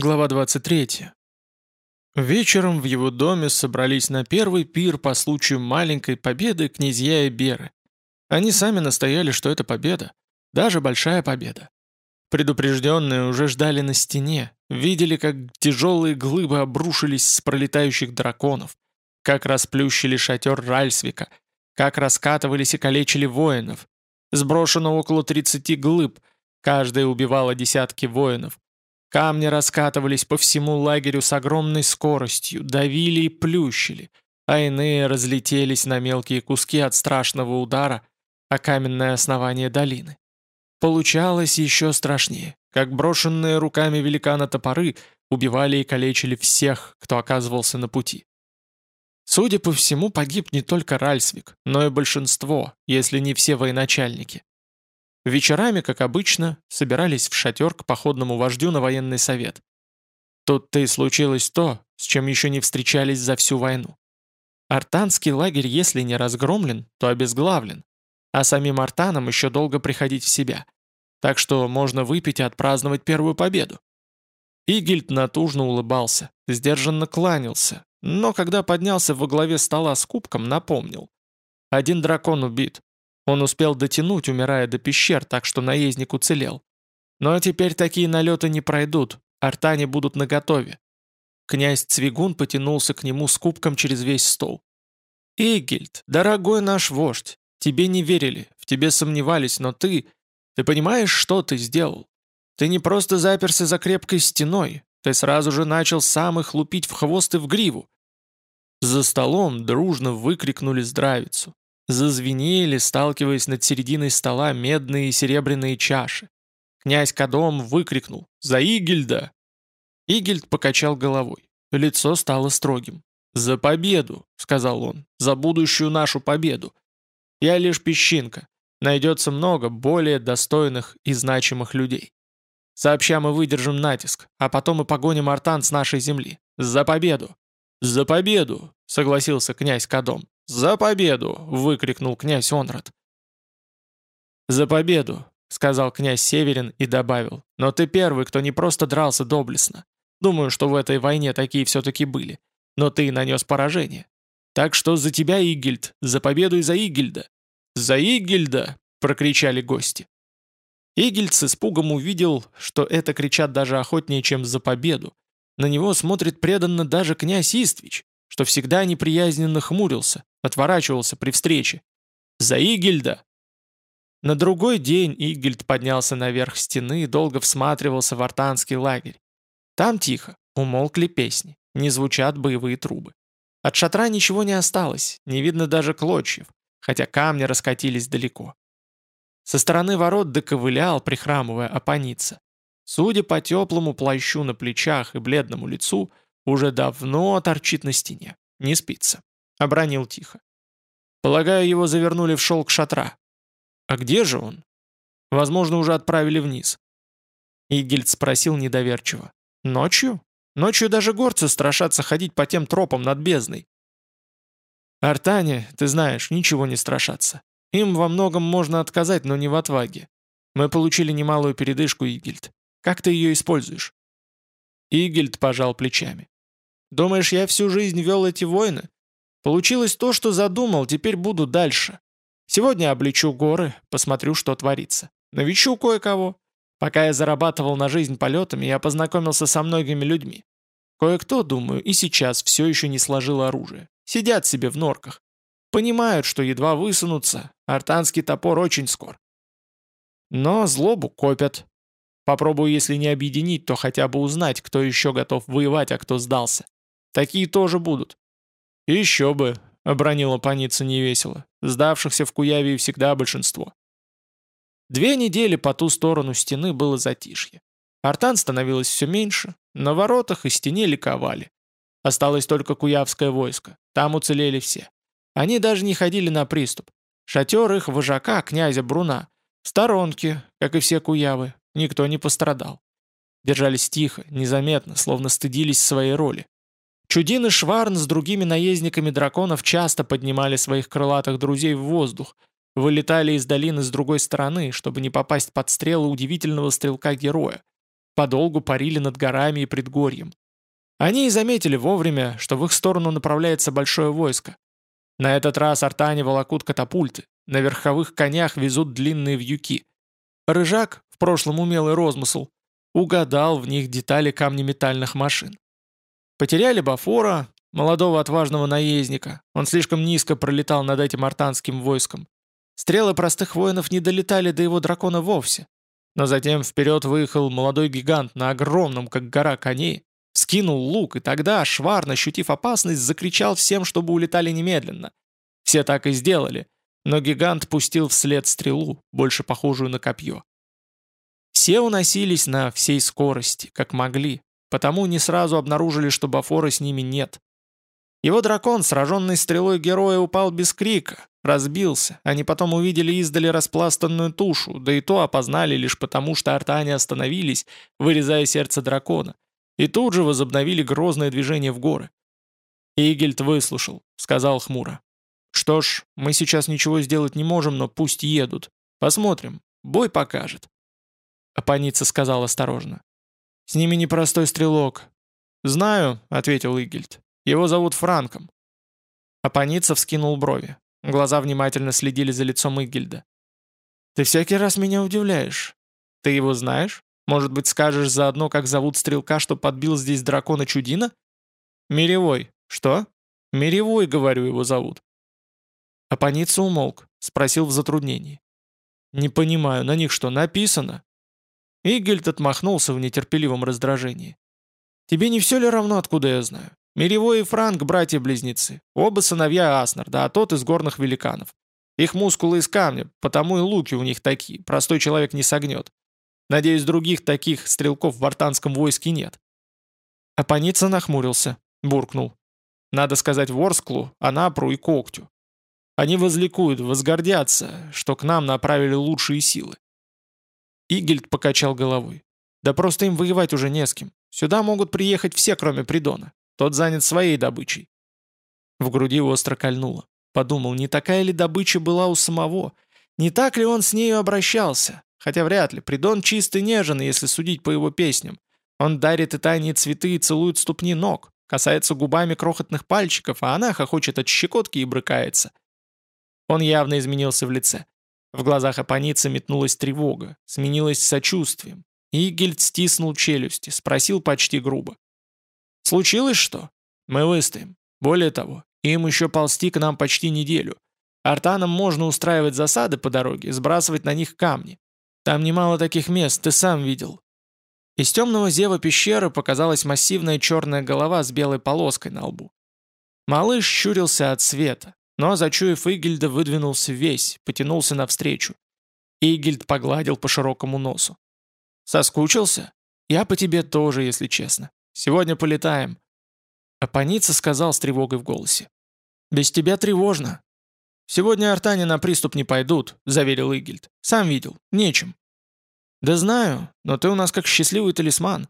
Глава 23. Вечером в его доме собрались на первый пир по случаю маленькой победы князья и беры. Они сами настояли, что это победа, даже большая победа. Предупрежденные уже ждали на стене, видели, как тяжелые глыбы обрушились с пролетающих драконов, как расплющили шатер Ральсвика, как раскатывались и калечили воинов. Сброшено около 30 глыб, каждая убивала десятки воинов, Камни раскатывались по всему лагерю с огромной скоростью, давили и плющили, а иные разлетелись на мелкие куски от страшного удара о каменное основание долины. Получалось еще страшнее, как брошенные руками великана топоры убивали и калечили всех, кто оказывался на пути. Судя по всему, погиб не только Ральсвик, но и большинство, если не все военачальники. Вечерами, как обычно, собирались в шатер к походному вождю на военный совет. Тут-то и случилось то, с чем еще не встречались за всю войну. Артанский лагерь, если не разгромлен, то обезглавлен, а самим артанам еще долго приходить в себя. Так что можно выпить и отпраздновать первую победу. Игельд натужно улыбался, сдержанно кланялся, но когда поднялся во главе стола с кубком, напомнил. Один дракон убит, он успел дотянуть, умирая до пещер, так что наездник уцелел. Но теперь такие налеты не пройдут, артане будут наготове. Князь Цвигун потянулся к нему с кубком через весь стол. «Игельд, дорогой наш вождь, тебе не верили, в тебе сомневались, но ты... Ты понимаешь, что ты сделал? Ты не просто заперся за крепкой стеной, ты сразу же начал сам их лупить в хвост и в гриву». За столом дружно выкрикнули здравицу. Зазвенели, сталкиваясь над серединой стола медные и серебряные чаши. Князь Кадом выкрикнул «За Игельда!». Игельд покачал головой. Лицо стало строгим. «За победу!» — сказал он. «За будущую нашу победу! Я лишь песчинка. Найдется много более достойных и значимых людей. Сообща мы выдержим натиск, а потом и погоним артан с нашей земли. За победу!» «За победу!» — согласился князь Кадом. «За победу!» — выкрикнул князь Онрад. «За победу!» — сказал князь Северин и добавил. «Но ты первый, кто не просто дрался доблестно. Думаю, что в этой войне такие все-таки были. Но ты нанес поражение. Так что за тебя, Игильд, за победу и за Игильда!» «За Игильда!» — прокричали гости. Игильд с испугом увидел, что это кричат даже охотнее, чем за победу. На него смотрит преданно даже князь Иствич, что всегда неприязненно хмурился, отворачивался при встрече. «За Игельда!» На другой день Игельд поднялся наверх стены и долго всматривался в артанский лагерь. Там тихо, умолкли песни, не звучат боевые трубы. От шатра ничего не осталось, не видно даже клочьев, хотя камни раскатились далеко. Со стороны ворот доковылял, прихрамывая, опаница. Судя по теплому плащу на плечах и бледному лицу, уже давно торчит на стене, не спится. Обронил тихо. Полагаю, его завернули в шелк шатра. А где же он? Возможно, уже отправили вниз. Игельд спросил недоверчиво. Ночью? Ночью даже горцы страшатся ходить по тем тропам над бездной. Артане, ты знаешь, ничего не страшатся. Им во многом можно отказать, но не в отваге. Мы получили немалую передышку, Игельд. Как ты ее используешь?» Игельд пожал плечами. «Думаешь, я всю жизнь вел эти войны? Получилось то, что задумал, теперь буду дальше. Сегодня облечу горы, посмотрю, что творится. Навещу кое-кого. Пока я зарабатывал на жизнь полетами, я познакомился со многими людьми. Кое-кто, думаю, и сейчас все еще не сложил оружие. Сидят себе в норках. Понимают, что едва высунутся, артанский топор очень скор. Но злобу копят. Попробую, если не объединить, то хотя бы узнать, кто еще готов воевать, а кто сдался. Такие тоже будут. «Еще бы», — обронила паница невесело. Сдавшихся в Куявии всегда большинство. Две недели по ту сторону стены было затишье. Артан становилось все меньше, на воротах и стене ликовали. Осталось только куявское войско, там уцелели все. Они даже не ходили на приступ. Шатер их вожака, князя Бруна, в сторонке, как и все куявы, никто не пострадал. Держались тихо, незаметно, словно стыдились своей роли. Чудин и Шварн с другими наездниками драконов часто поднимали своих крылатых друзей в воздух, вылетали из долины с другой стороны, чтобы не попасть под стрелы удивительного стрелка-героя. подолгу парили над горами и предгорьем. Они и заметили вовремя, что в их сторону направляется большое войско. На этот раз артане волокут катапульты, на верховых конях везут длинные вьюки. Рыжак, в прошлом умелый розмысл, угадал в них детали камнеметальных машин. Потеряли Бафора, молодого отважного наездника, он слишком низко пролетал над этим артанским войском. Стрелы простых воинов не долетали до его дракона вовсе. Но затем вперед выехал молодой гигант на огромном, как гора, коне, скинул лук, и тогда, Шварн, ощутив опасность, закричал всем, чтобы улетали немедленно. Все так и сделали, но гигант пустил вслед стрелу, больше похожую на копье. Все уносились на всей скорости, как могли, потому не сразу обнаружили, что Бафора с ними нет. Его дракон, сраженный стрелой героя, упал без крика, разбился. Они потом увидели издали распластанную тушу, да и то опознали лишь потому, что артане остановились, вырезая сердце дракона, и тут же возобновили грозное движение в горы. Игельд выслушал, сказал хмуро. «Что ж, мы сейчас ничего сделать не можем, но пусть едут. Посмотрим, бой покажет». Апаница сказал осторожно. «С ними непростой стрелок». «Знаю», — ответил Игельд. «Его зовут Франком». Апаница вскинул брови. Глаза внимательно следили за лицом Игельда. «Ты всякий раз меня удивляешь. Ты его знаешь? Может быть, скажешь заодно, как зовут стрелка, что подбил здесь дракона Чудина?» «Миревой. Что?» «Миревой, говорю, его зовут». Апаница умолк, спросил в затруднении. «Не понимаю, на них что, написано?» Игельд отмахнулся в нетерпеливом раздражении. «Тебе не все ли равно, откуда я знаю? Миревой и Франк – братья-близнецы. Оба сыновья Аснарда, а тот из горных великанов. Их мускулы из камня, потому и луки у них такие, простой человек не согнет. Надеюсь, других таких стрелков в артанском войске нет». Апаница нахмурился, буркнул. «Надо сказать Ворсклу, Анапру и Когтю. Они возликуют, возгордятся, что к нам направили лучшие силы». Игельд покачал головой. «Да просто им воевать уже не с кем. Сюда могут приехать все, кроме Придона. Тот занят своей добычей». В груди остро кольнуло. Подумал, не такая ли добыча была у самого? Не так ли он с нею обращался? Хотя вряд ли. Придон чистый нежен, если судить по его песням. Он дарит и тайные цветы и целует ступни ног. Касается губами крохотных пальчиков, а она хохочет от щекотки и брыкается. Он явно изменился в лице. В глазах Апаницы метнулась тревога, сменилась сочувствием. Игельд стиснул челюсти, спросил почти грубо. «Случилось что? Мы выстоим. Более того, им еще ползти к нам почти неделю. Артанам можно устраивать засады по дороге, сбрасывать на них камни. Там немало таких мест, ты сам видел». Из темного зева пещеры показалась массивная черная голова с белой полоской на лбу. Малыш щурился от света, но, зачуяв Игельда, выдвинулся весь, потянулся навстречу. Игельд погладил по широкому носу. «Соскучился? Я по тебе тоже, если честно. Сегодня полетаем». Апаница сказал с тревогой в голосе. «Без тебя тревожно». «Сегодня артане на приступ не пойдут», — заверил Игельд. «Сам видел. Нечем». «Да знаю, но ты у нас как счастливый талисман.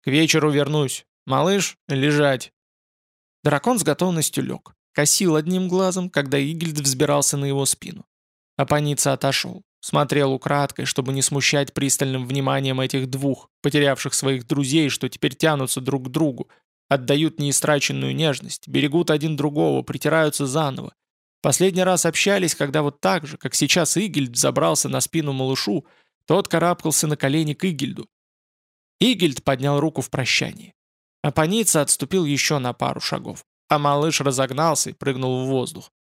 К вечеру вернусь. Малыш, лежать». Дракон с готовностью лег. Косил одним глазом, когда Игельд взбирался на его спину. Апаница отошел. Смотрел украдкой, чтобы не смущать пристальным вниманием этих двух, потерявших своих друзей, что теперь тянутся друг к другу, отдают неистраченную нежность, берегут один другого, притираются заново. Последний раз общались, когда вот так же, как сейчас Игельд забрался на спину малышу, тот карабкался на колени к Игельду. Игельд поднял руку в прощании. Апаница отступил еще на пару шагов а малыш разогнался и прыгнул в воздух.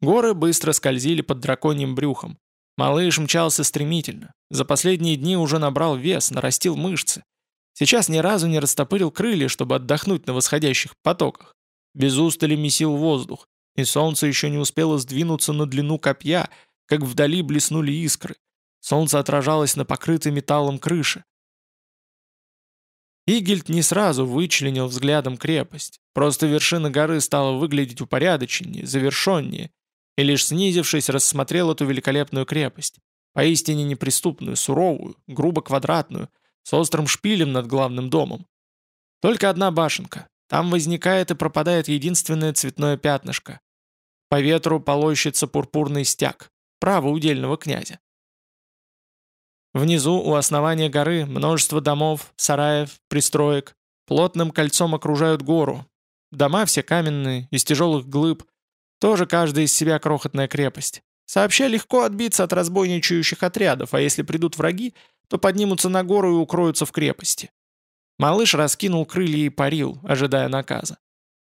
Горы быстро скользили под драконьим брюхом. Малыш мчался стремительно. За последние дни уже набрал вес, нарастил мышцы. Сейчас ни разу не растопырил крылья, чтобы отдохнуть на восходящих потоках. Без устали месил воздух, и солнце еще не успело сдвинуться на длину копья, как вдали блеснули искры. Солнце отражалось на покрытой металлом крыше. Игельд не сразу вычленил взглядом крепость. Просто вершина горы стала выглядеть упорядоченнее, завершеннее, и лишь снизившись, рассмотрел эту великолепную крепость. Поистине неприступную, суровую, грубо квадратную, с острым шпилем над главным домом. Только одна башенка. Там возникает и пропадает единственное цветное пятнышко. По ветру полощется пурпурный стяг, право удельного князя. Внизу, у основания горы, множество домов, сараев, пристроек. Плотным кольцом окружают гору. Дома все каменные, из тяжелых глыб. Тоже каждая из себя крохотная крепость. Сообща легко отбиться от разбойничающих отрядов, а если придут враги, то поднимутся на гору и укроются в крепости. Малыш раскинул крылья и парил, ожидая наказа.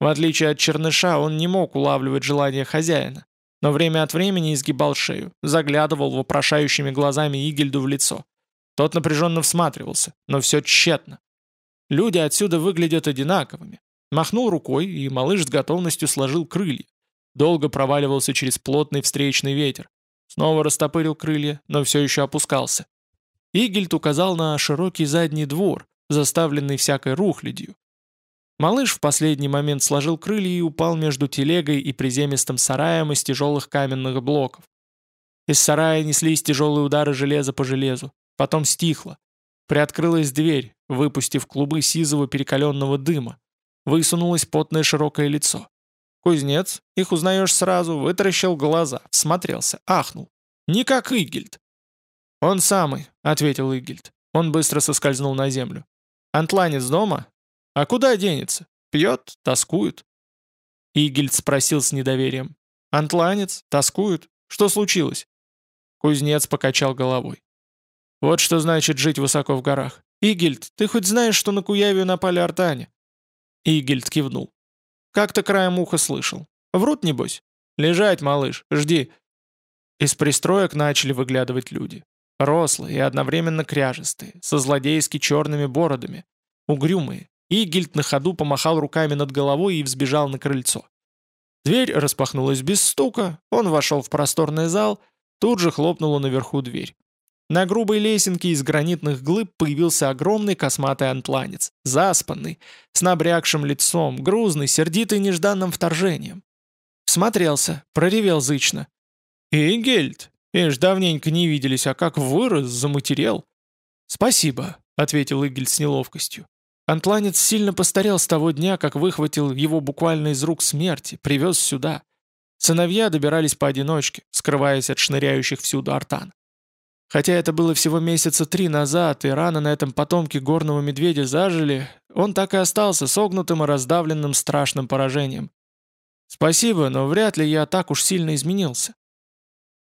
В отличие от черныша, он не мог улавливать желание хозяина, но время от времени изгибал шею, заглядывал вопрошающими глазами Игельду в лицо. Тот напряженно всматривался, но все тщетно. Люди отсюда выглядят одинаковыми. Махнул рукой, и малыш с готовностью сложил крылья. Долго проваливался через плотный встречный ветер. Снова растопырил крылья, но все еще опускался. Игельд указал на широкий задний двор, заставленный всякой рухлядью. Малыш в последний момент сложил крылья и упал между телегой и приземистым сараем из тяжелых каменных блоков. Из сарая неслись тяжелые удары железа по железу. Потом стихло. Приоткрылась дверь, выпустив клубы сизого перекаленного дыма. Высунулось потное широкое лицо. Кузнец, их узнаешь сразу, вытаращил глаза, всмотрелся, ахнул. «Не как Игельд!» «Он самый», — ответил Игельд. Он быстро соскользнул на землю. «Антланец дома?» «А куда денется? Пьет, тоскует». Игельд спросил с недоверием. «Антланец? Тоскует? Что случилось?» Кузнец покачал головой. «Вот что значит жить высоко в горах. Игельд, ты хоть знаешь, что на Куявию напали артане?» Игельд кивнул. «Как-то краем уха слышал. Врут, небось? Лежать, малыш, жди». Из пристроек начали выглядывать люди. Рослые и одновременно кряжестые, со злодейски черными бородами. Угрюмые. Игельд на ходу помахал руками над головой и взбежал на крыльцо. Дверь распахнулась без стука, он вошел в просторный зал, тут же хлопнула наверху дверь. На грубой лесенке из гранитных глыб появился огромный косматый антланец, заспанный, с набрякшим лицом, грузный, сердитый нежданным вторжением. Смотрелся, проревел зычно. «Игельд, Ишь, давненько не виделись, а как вырос, заматерел». «Спасибо», — ответил Игель с неловкостью. Антланец сильно постарел с того дня, как выхватил его буквально из рук смерти, привез сюда. Сыновья добирались поодиночке, скрываясь от шныряющих всюду артан. Хотя это было всего месяца три назад, и рано на этом потомке горного медведя зажили, он так и остался согнутым и раздавленным страшным поражением. Спасибо, но вряд ли я так уж сильно изменился.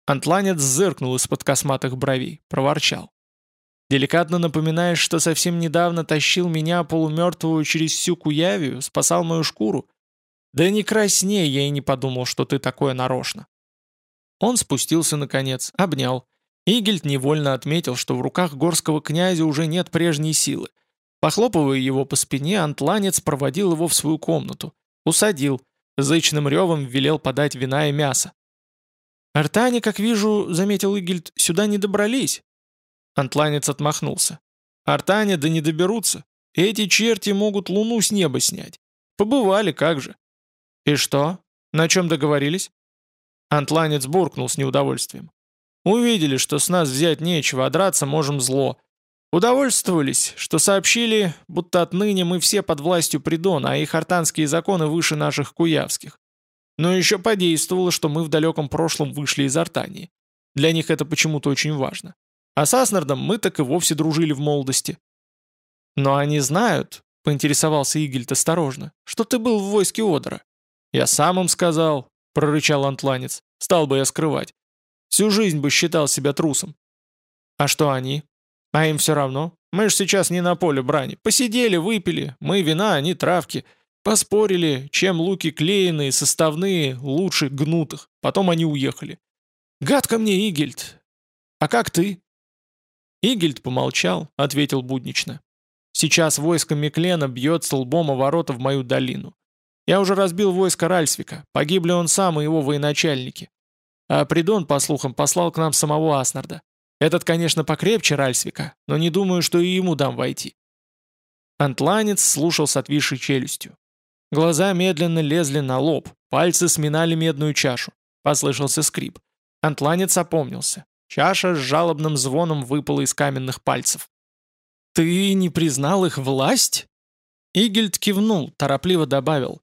Антланец зыркнул из-под косматых бровей, проворчал. «Деликатно напоминаешь, что совсем недавно тащил меня полумертвую через всю Куявию, спасал мою шкуру? Да не краснее я и не подумал, что ты такое нарочно». Он спустился наконец, обнял. Игельд невольно отметил, что в руках горского князя уже нет прежней силы. Похлопывая его по спине, антланец проводил его в свою комнату. Усадил. Зычным ревом велел подать вина и мясо. «Артане, как вижу, — заметил Игельд, — сюда не добрались». Антланец отмахнулся. «Артане да не доберутся. Эти черти могут луну с неба снять. Побывали, как же». «И что? На чем договорились?» Антланец буркнул с неудовольствием. «Увидели, что с нас взять нечего, а драться можем зло. Удовольствовались, что сообщили, будто отныне мы все под властью Придона, а их артанские законы выше наших куявских. Но еще подействовало, что мы в далеком прошлом вышли из Артании. Для них это почему-то очень важно. А с Аснардом мы так и вовсе дружили в молодости. Но они знают, поинтересовался Игельд осторожно, что ты был в войске Одера. Я сам им сказал, прорычал антланец. Стал бы я скрывать. Всю жизнь бы считал себя трусом. А что они? А им все равно. Мы же сейчас не на поле брани. Посидели, выпили. Мы вина, они травки. Поспорили, чем луки клееные, составные, лучше гнутых. Потом они уехали. «Гадко мне, Игельд!» «А как ты?» Игельд помолчал, ответил буднично. «Сейчас войско Миклена бьет столбом о ворота в мою долину. Я уже разбил войско Ральсвика, погибли он сам и его военачальники. А Придон, по слухам, послал к нам самого Аснарда. Этот, конечно, покрепче Ральсвика, но не думаю, что и ему дам войти». Антланец слушал с отвисшей челюстью. Глаза медленно лезли на лоб, пальцы сминали медную чашу. Послышался скрип. Антланец опомнился. Чаша с жалобным звоном выпала из каменных пальцев. «Ты не признал их власть?» Игельд кивнул, торопливо добавил.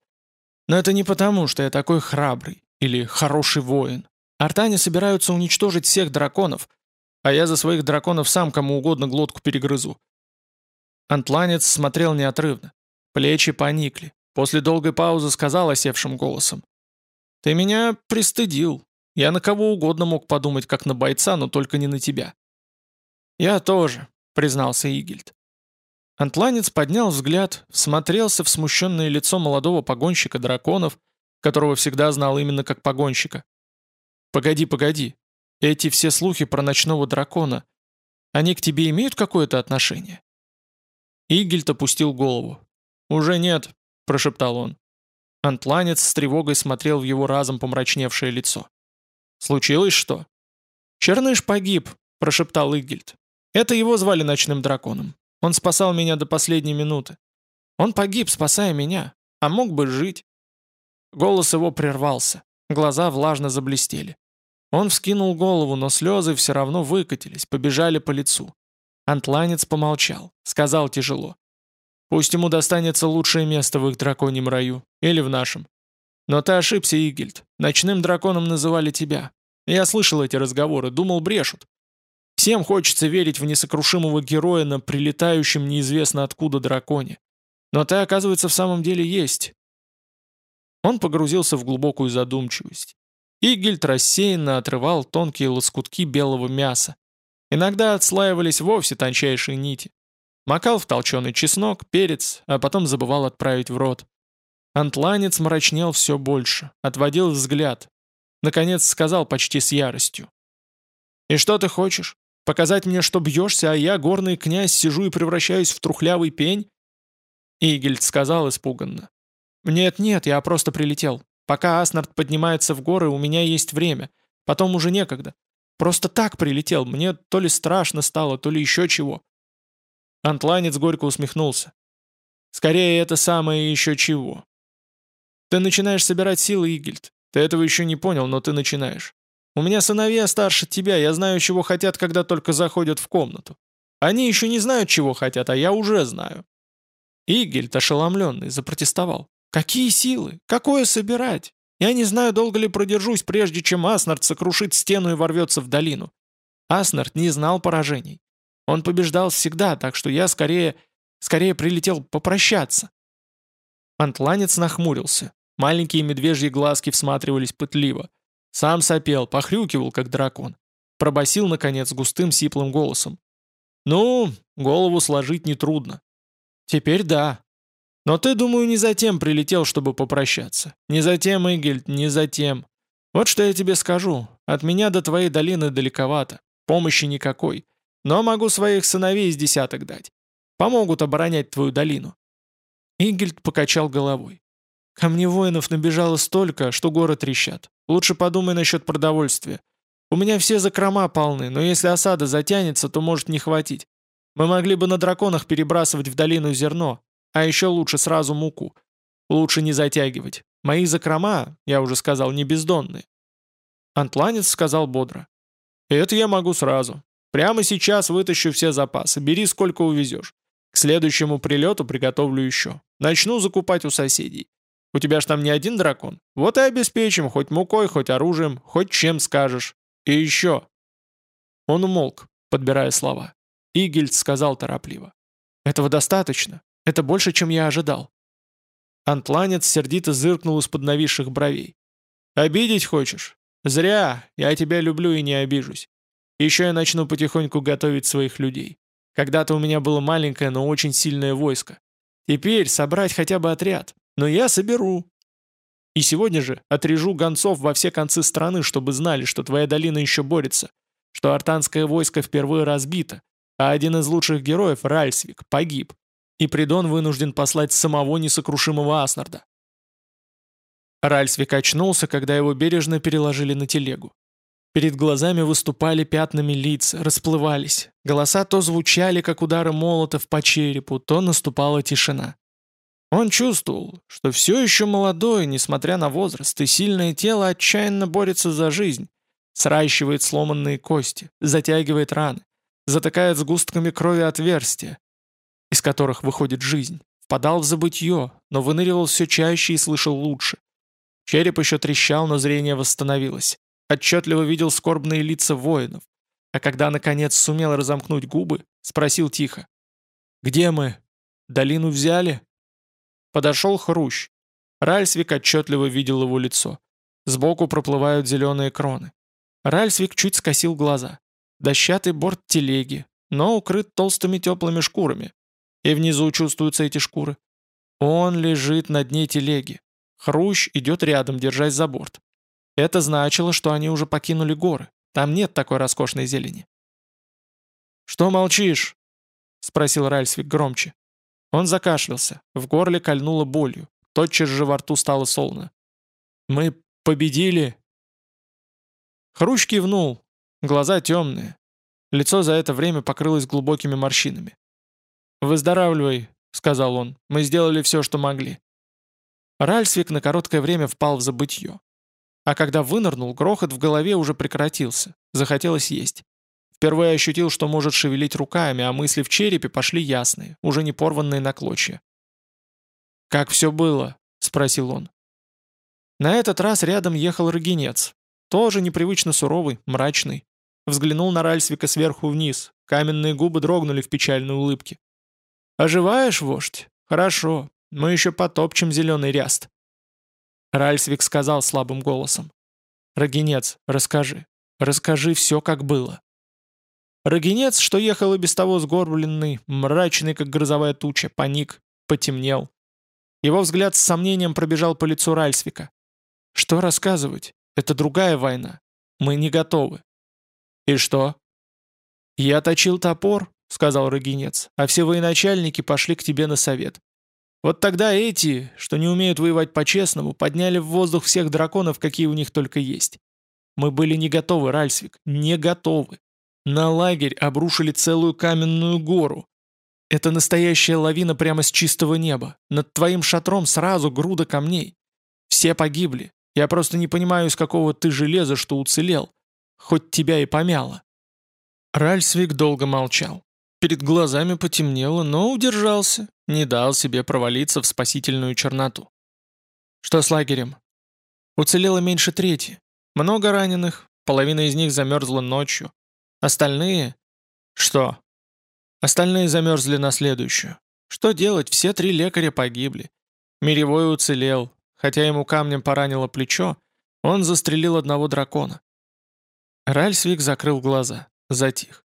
«Но это не потому, что я такой храбрый или хороший воин. Артане собираются уничтожить всех драконов, а я за своих драконов сам кому угодно глотку перегрызу». Антланец смотрел неотрывно. Плечи поникли. После долгой паузы сказал осевшим голосом. «Ты меня пристыдил. Я на кого угодно мог подумать, как на бойца, но только не на тебя». «Я тоже», — признался Игельд. Антланец поднял взгляд, смотрелся в смущенное лицо молодого погонщика драконов, которого всегда знал именно как погонщика. «Погоди, погоди. Эти все слухи про ночного дракона, они к тебе имеют какое-то отношение?» Игельд опустил голову. «Уже нет», — прошептал он. Антланец с тревогой смотрел в его разом помрачневшее лицо. «Случилось что?» «Черныш погиб», — прошептал Игельд. «Это его звали ночным драконом. Он спасал меня до последней минуты. Он погиб, спасая меня, а мог бы жить. Голос его прервался, глаза влажно заблестели. Он вскинул голову, но слезы все равно выкатились, побежали по лицу. Антланец помолчал, сказал тяжело. «Пусть ему достанется лучшее место в их драконьем раю, или в нашем. Но ты ошибся, Игельд, ночным драконом называли тебя. Я слышал эти разговоры, думал, брешут. Всем хочется верить в несокрушимого героя на прилетающем неизвестно откуда драконе. Но ты, оказывается, в самом деле есть. Он погрузился в глубокую задумчивость. Игельд рассеянно отрывал тонкие лоскутки белого мяса. Иногда отслаивались вовсе тончайшие нити. Макал в толченый чеснок, перец, а потом забывал отправить в рот. Антланец мрачнел все больше, отводил взгляд. Наконец сказал почти с яростью. «И что ты хочешь? Показать мне, что бьешься, а я, горный князь, сижу и превращаюсь в трухлявый пень?» Игельд сказал испуганно. «Нет-нет, я просто прилетел. Пока Аснард поднимается в горы, у меня есть время. Потом уже некогда. Просто так прилетел, мне то ли страшно стало, то ли еще чего». Антланец горько усмехнулся. «Скорее, это самое еще чего. Ты начинаешь собирать силы, Игельд. Ты этого еще не понял, но ты начинаешь. У меня сыновья старше тебя, я знаю, чего хотят, когда только заходят в комнату. Они еще не знают, чего хотят, а я уже знаю». Игельд, ошеломленный, запротестовал. «Какие силы? Какое собирать? Я не знаю, долго ли продержусь, прежде чем Аснард сокрушит стену и ворвется в долину. Аснард не знал поражений. Он побеждал всегда, так что я скорее... скорее прилетел попрощаться». Антланец нахмурился. Маленькие медвежьи глазки всматривались пытливо. Сам сопел, похрюкивал, как дракон. Пробасил, наконец, густым сиплым голосом. «Ну, голову сложить нетрудно». «Теперь да. Но ты, думаю, не затем прилетел, чтобы попрощаться. Не затем, Игельд, не затем. Вот что я тебе скажу. От меня до твоей долины далековато. Помощи никакой. Но могу своих сыновей из десяток дать. Помогут оборонять твою долину». Игельд покачал головой. Ко мне воинов набежало столько, что горы трещат. Лучше подумай насчет продовольствия. У меня все закрома полны, но если осада затянется, то может не хватить. Мы могли бы на драконах перебрасывать в долину зерно, а еще лучше сразу муку. Лучше не затягивать. Мои закрома, я уже сказал, не бездонные. Антланец сказал бодро. «Это я могу сразу. Прямо сейчас вытащу все запасы, бери сколько увезешь. К следующему прилету приготовлю еще. Начну закупать у соседей. У тебя ж там не один дракон. Вот и обеспечим хоть мукой, хоть оружием, хоть чем скажешь. И еще». Он умолк, подбирая слова. Игельд сказал торопливо. «Этого достаточно. Это больше, чем я ожидал». Антланец сердито зыркнул из-под нависших бровей. «Обидеть хочешь? Зря. Я тебя люблю и не обижусь. Еще я начну потихоньку готовить своих людей. Когда-то у меня было маленькое, но очень сильное войско. Теперь собрать хотя бы отряд. Но я соберу. И сегодня же отрежу гонцов во все концы страны, чтобы знали, что твоя долина еще борется, что артанское войско впервые разбито, а один из лучших героев, Ральсвик, погиб, и Придон вынужден послать самого несокрушимого Аснарда. Ральсвик очнулся, когда его бережно переложили на телегу. Перед глазами выступали пятнами лица, расплывались. Голоса то звучали, как удары молотов по черепу, то наступала тишина. Он чувствовал, что все еще молодой, несмотря на возраст, и сильное тело отчаянно борется за жизнь, сращивает сломанные кости, затягивает раны, затыкает сгустками крови отверстия, из которых выходит жизнь, впадал в забытье, но выныривал все чаще и слышал лучше. Череп еще трещал, но зрение восстановилось. Отчетливо видел скорбные лица воинов. а когда, наконец, сумел разомкнуть губы, спросил тихо. «Где мы? Долину взяли?» Подошел Хрущ. Ральсвик отчетливо видел его лицо. Сбоку проплывают зеленые кроны. Ральсвик чуть скосил глаза. Дощатый борт телеги, но укрыт толстыми теплыми шкурами. И внизу чувствуются эти шкуры. Он лежит на дне телеги. Хрущ идет рядом, держась за борт. Это значило, что они уже покинули горы. Там нет такой роскошной зелени. «Что молчишь?» — спросил Ральсвик громче. Он закашлялся, в горле кольнуло болью, тотчас же во рту стало солоно. «Мы победили!» Хрущ кивнул, глаза темные. Лицо за это время покрылось глубокими морщинами. «Выздоравливай», — сказал он, — «мы сделали все, что могли». Ральсвик на короткое время впал в забытье. А когда вынырнул, грохот в голове уже прекратился, захотелось есть. Впервые ощутил, что может шевелить руками, а мысли в черепе пошли ясные, уже не порванные на клочья. «Как все было?» — спросил он. На этот раз рядом ехал рогенец, тоже непривычно суровый, мрачный. Взглянул на Ральсвика сверху вниз, каменные губы дрогнули в печальной улыбке. «Оживаешь, вождь? Хорошо, мы еще потопчем зеленый ряст». Ральсвик сказал слабым голосом. «Рогенец, расскажи, расскажи все, как было». Рогенец, что ехал и без того сгорбленный, мрачный, как грозовая туча, паник, потемнел. Его взгляд с сомнением пробежал по лицу Ральсвика. «Что рассказывать? Это другая война. Мы не готовы». «И что?» «Я точил топор», — сказал Рогенец, «а все военачальники пошли к тебе на совет. Вот тогда эти, что не умеют воевать по-честному, подняли в воздух всех драконов, какие у них только есть. Мы были не готовы, Ральсвик, не готовы. На лагерь обрушили целую каменную гору. Это настоящая лавина прямо с чистого неба. Над твоим шатром сразу груда камней. Все погибли. Я просто не понимаю, из какого ты железа, что уцелел. Хоть тебя и помяло. Ральсвик долго молчал. Перед глазами потемнело, но удержался, не дал себе провалиться в спасительную черноту. Что с лагерем? Уцелело меньше трети. Много раненых, половина из них замерзла ночью. Остальные... Что? Остальные замерзли на следующую. Что делать, все три лекаря погибли. Миревой уцелел, хотя ему камнем поранило плечо, он застрелил одного дракона. Ральсвик закрыл глаза, затих.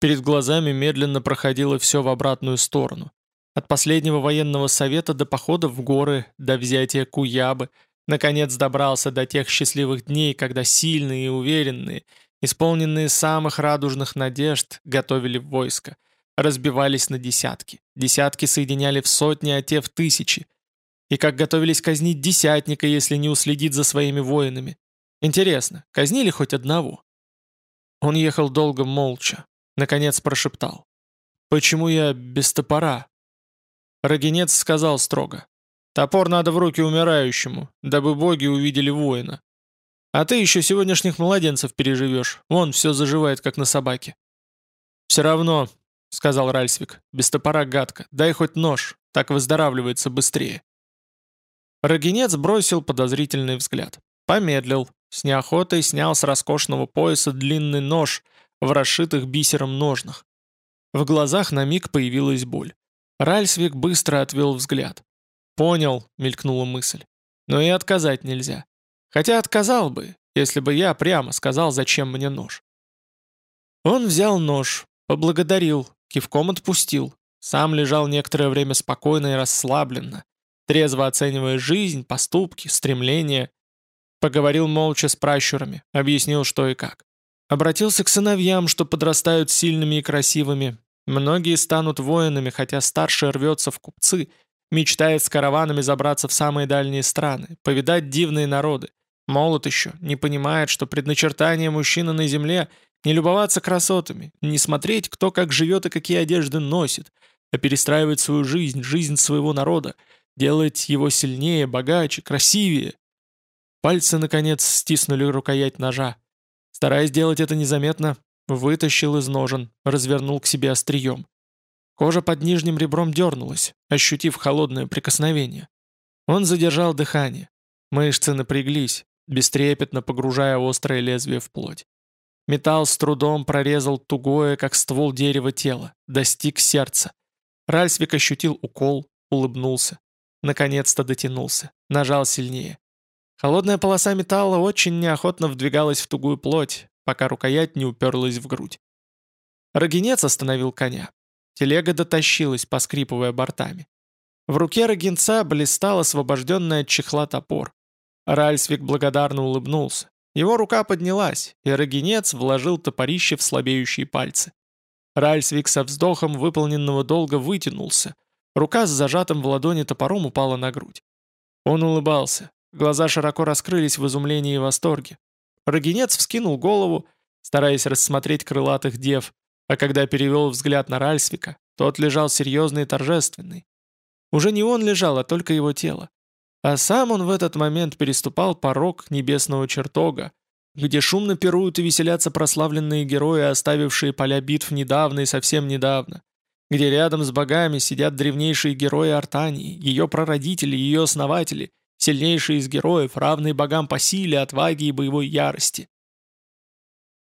Перед глазами медленно проходило все в обратную сторону. От последнего военного совета до похода в горы, до взятия Куябы, наконец добрался до тех счастливых дней, когда сильные и уверенные, исполненные самых радужных надежд, готовили войско, разбивались на десятки. Десятки соединяли в сотни, а те в тысячи. И как готовились казнить десятника, если не уследить за своими воинами. Интересно, казнили хоть одного? Он ехал долго молча. Наконец прошептал. «Почему я без топора?» Рогенец сказал строго. «Топор надо в руки умирающему, дабы боги увидели воина. А ты еще сегодняшних младенцев переживешь. Вон, все заживает, как на собаке». «Все равно», — сказал Ральсвик, — «без топора гадко. Дай хоть нож, так выздоравливается быстрее». Рогенец бросил подозрительный взгляд. Помедлил, с неохотой снял с роскошного пояса длинный нож в расшитых бисером ножнах. В глазах на миг появилась боль. Ральсвик быстро отвел взгляд. «Понял», — мелькнула мысль. «Но и отказать нельзя. Хотя отказал бы, если бы я прямо сказал, зачем мне нож. Он взял нож, поблагодарил, кивком отпустил. Сам лежал некоторое время спокойно и расслабленно, трезво оценивая жизнь, поступки, стремления. Поговорил молча с пращурами, объяснил, что и как. Обратился к сыновьям, что подрастают сильными и красивыми. Многие станут воинами, хотя старший рвется в купцы, мечтает с караванами забраться в самые дальние страны, повидать дивные народы. Молод еще, не понимает, что предначертание мужчины на земле не любоваться красотами, не смотреть, кто как живет и какие одежды носит, а перестраивать свою жизнь, жизнь своего народа, делать его сильнее, богаче, красивее. Пальцы, наконец, стиснули рукоять ножа. Стараясь сделать это незаметно, вытащил из ножен, развернул к себе острием. Кожа под нижним ребром дернулась, ощутив холодное прикосновение. Он задержал дыхание. Мышцы напряглись, бестрепетно погружая острое лезвие в плоть. Металл с трудом прорезал тугое, как ствол дерева тело, достиг сердца. Ральсвик ощутил укол, улыбнулся. Наконец-то дотянулся, нажал сильнее. Холодная полоса металла очень неохотно вдвигалась в тугую плоть, пока рукоять не уперлась в грудь. Рогенец остановил коня. Телега дотащилась, поскрипывая бортами. В руке рогенца блистал освобожденный от чехла топор. Ральсвик благодарно улыбнулся. Его рука поднялась, и рогенец вложил топорище в слабеющие пальцы. Ральсвик со вздохом выполненного долга вытянулся. Рука с зажатым в ладони топором упала на грудь. Он улыбался. Глаза широко раскрылись в изумлении и восторге. Рогенец вскинул голову, стараясь рассмотреть крылатых дев, а когда перевел взгляд на Ральсвика, тот лежал серьезный и торжественный. Уже не он лежал, а только его тело. А сам он в этот момент переступал порог небесного чертога, где шумно пируют и веселятся прославленные герои, оставившие поля битв недавно и совсем недавно, где рядом с богами сидят древнейшие герои Артании, ее прародители, ее основатели, сильнейшие из героев, равные богам по силе, отваге и боевой ярости.